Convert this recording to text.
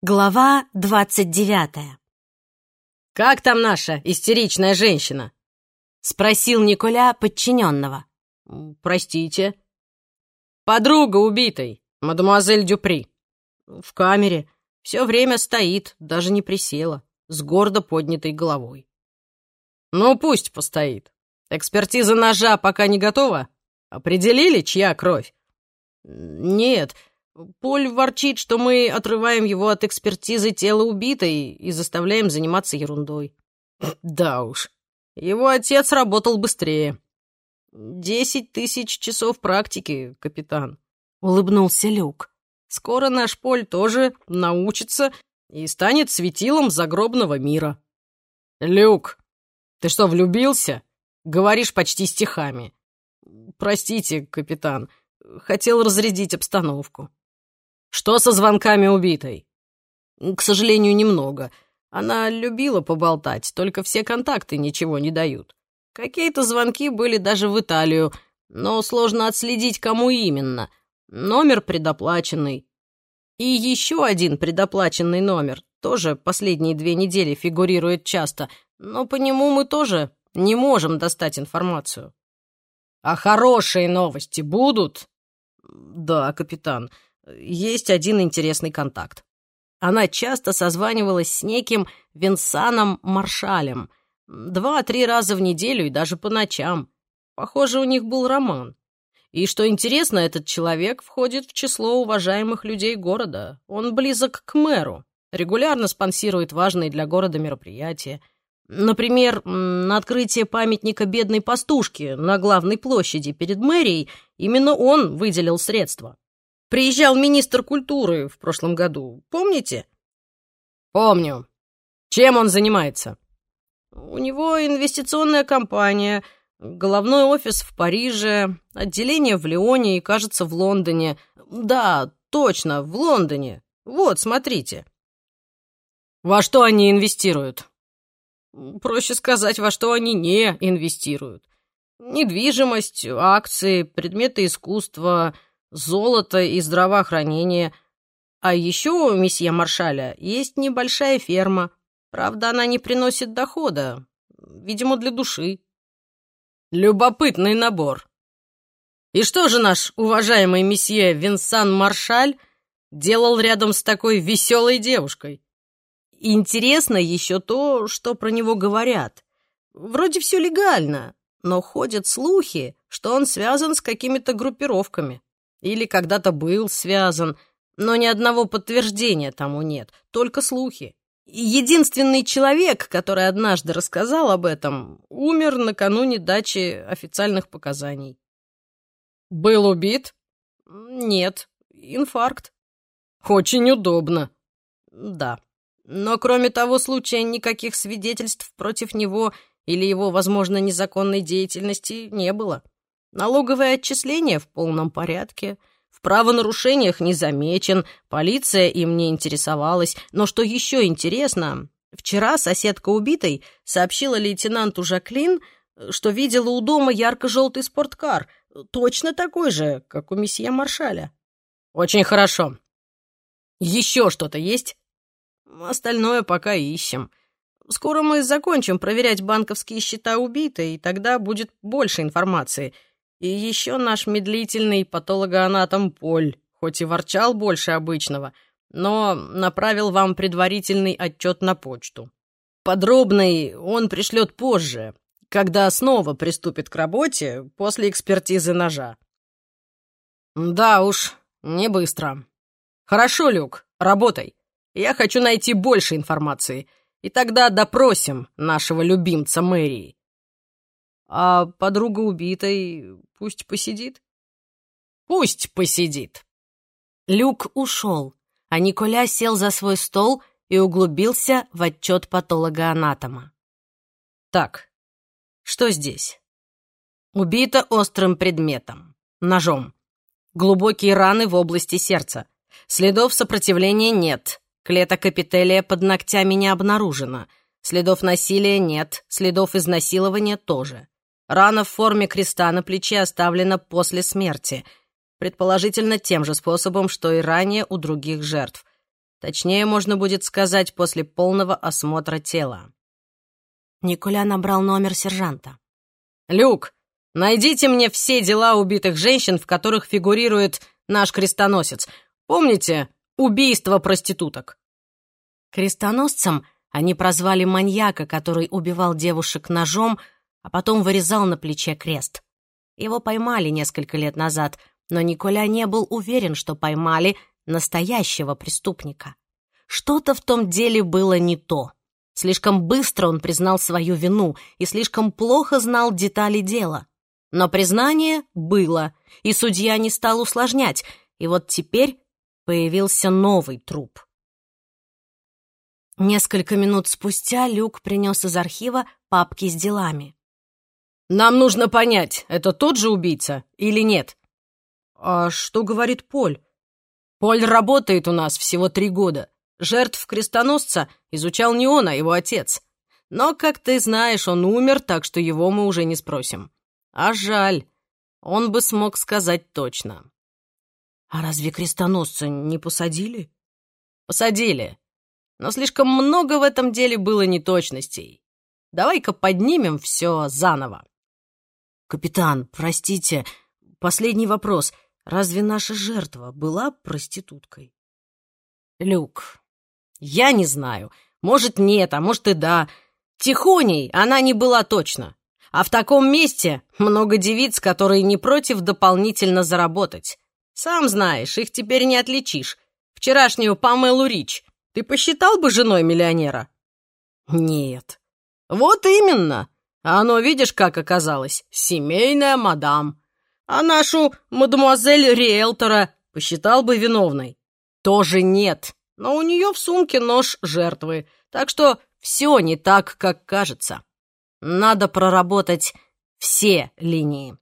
Глава двадцать девятая. «Как там наша истеричная женщина?» — спросил Николя подчиненного. «Простите». «Подруга убитой, мадемуазель Дюпри. В камере. Все время стоит, даже не присела, с гордо поднятой головой». «Ну, пусть постоит. Экспертиза ножа пока не готова? Определили, чья кровь?» «Нет, Поль ворчит, что мы отрываем его от экспертизы тела убитой и заставляем заниматься ерундой. Да уж, его отец работал быстрее. Десять тысяч часов практики, капитан. Улыбнулся Люк. Скоро наш Поль тоже научится и станет светилом загробного мира. Люк, ты что, влюбился? Говоришь почти стихами. Простите, капитан, хотел разрядить обстановку. Что со звонками убитой? К сожалению, немного. Она любила поболтать, только все контакты ничего не дают. Какие-то звонки были даже в Италию, но сложно отследить, кому именно. Номер предоплаченный. И еще один предоплаченный номер, тоже последние две недели фигурирует часто, но по нему мы тоже не можем достать информацию. А хорошие новости будут? Да, капитан есть один интересный контакт. Она часто созванивалась с неким Винсаном Маршалем. Два-три раза в неделю и даже по ночам. Похоже, у них был роман. И что интересно, этот человек входит в число уважаемых людей города. Он близок к мэру, регулярно спонсирует важные для города мероприятия. Например, на открытие памятника бедной пастушки на главной площади перед мэрией именно он выделил средства. Приезжал министр культуры в прошлом году, помните? Помню. Чем он занимается? У него инвестиционная компания, головной офис в Париже, отделение в Лионе и, кажется, в Лондоне. Да, точно, в Лондоне. Вот, смотрите. Во что они инвестируют? Проще сказать, во что они не инвестируют. Недвижимость, акции, предметы искусства — золото и здравоохранение. А еще у месье Маршаля есть небольшая ферма. Правда, она не приносит дохода. Видимо, для души. Любопытный набор. И что же наш уважаемый месье Винсан Маршаль делал рядом с такой веселой девушкой? Интересно еще то, что про него говорят. Вроде все легально, но ходят слухи, что он связан с какими-то группировками. Или когда-то был связан, но ни одного подтверждения тому нет, только слухи. Единственный человек, который однажды рассказал об этом, умер накануне дачи официальных показаний. Был убит? Нет, инфаркт. Очень удобно. Да. Но кроме того случая никаких свидетельств против него или его, возможно, незаконной деятельности не было. Налоговое отчисление в полном порядке. В правонарушениях не замечен, полиция им не интересовалась. Но что еще интересно, вчера соседка убитой сообщила лейтенанту Жаклин, что видела у дома ярко-желтый спорткар, точно такой же, как у месье Маршаля. Очень хорошо. Еще что-то есть? Остальное пока ищем. Скоро мы закончим проверять банковские счета убитой, и тогда будет больше информации — и еще наш медлительный патологоанатом Поль, хоть и ворчал больше обычного, но направил вам предварительный отчет на почту. Подробный он пришлет позже, когда снова приступит к работе после экспертизы ножа. Да уж, не быстро. Хорошо, Люк, работай. Я хочу найти больше информации, и тогда допросим нашего любимца мэрии. А подруга убитой пусть посидит? Пусть посидит. Люк ушел, а Николя сел за свой стол и углубился в отчет патолога-анатома. Так, что здесь? Убита острым предметом, ножом. Глубокие раны в области сердца. Следов сопротивления нет. Клеток эпителия под ногтями не обнаружено. Следов насилия нет, следов изнасилования тоже. Рана в форме креста на плече оставлена после смерти, предположительно тем же способом, что и ранее у других жертв. Точнее, можно будет сказать, после полного осмотра тела. Николя набрал номер сержанта. «Люк, найдите мне все дела убитых женщин, в которых фигурирует наш крестоносец. Помните убийство проституток?» Крестоносцем они прозвали маньяка, который убивал девушек ножом, а потом вырезал на плече крест. Его поймали несколько лет назад, но Николя не был уверен, что поймали настоящего преступника. Что-то в том деле было не то. Слишком быстро он признал свою вину и слишком плохо знал детали дела. Но признание было, и судья не стал усложнять, и вот теперь появился новый труп. Несколько минут спустя Люк принес из архива папки с делами. «Нам нужно понять, это тот же убийца или нет?» «А что говорит Поль?» «Поль работает у нас всего три года. Жертв крестоносца изучал не он, а его отец. Но, как ты знаешь, он умер, так что его мы уже не спросим. А жаль, он бы смог сказать точно». «А разве крестоносца не посадили?» «Посадили но слишком много в этом деле было неточностей. Давай-ка поднимем все заново. Капитан, простите, последний вопрос. Разве наша жертва была проституткой? Люк, я не знаю. Может, нет, а может и да. Тихоней она не была точно. А в таком месте много девиц, которые не против дополнительно заработать. Сам знаешь, их теперь не отличишь. Вчерашнюю Памелу Рич ты посчитал бы женой миллионера? Нет. Вот именно. А оно, видишь, как оказалось, семейная мадам. А нашу мадемуазель риэлтора посчитал бы виновной? Тоже нет. Но у нее в сумке нож жертвы, так что все не так, как кажется. Надо проработать все линии.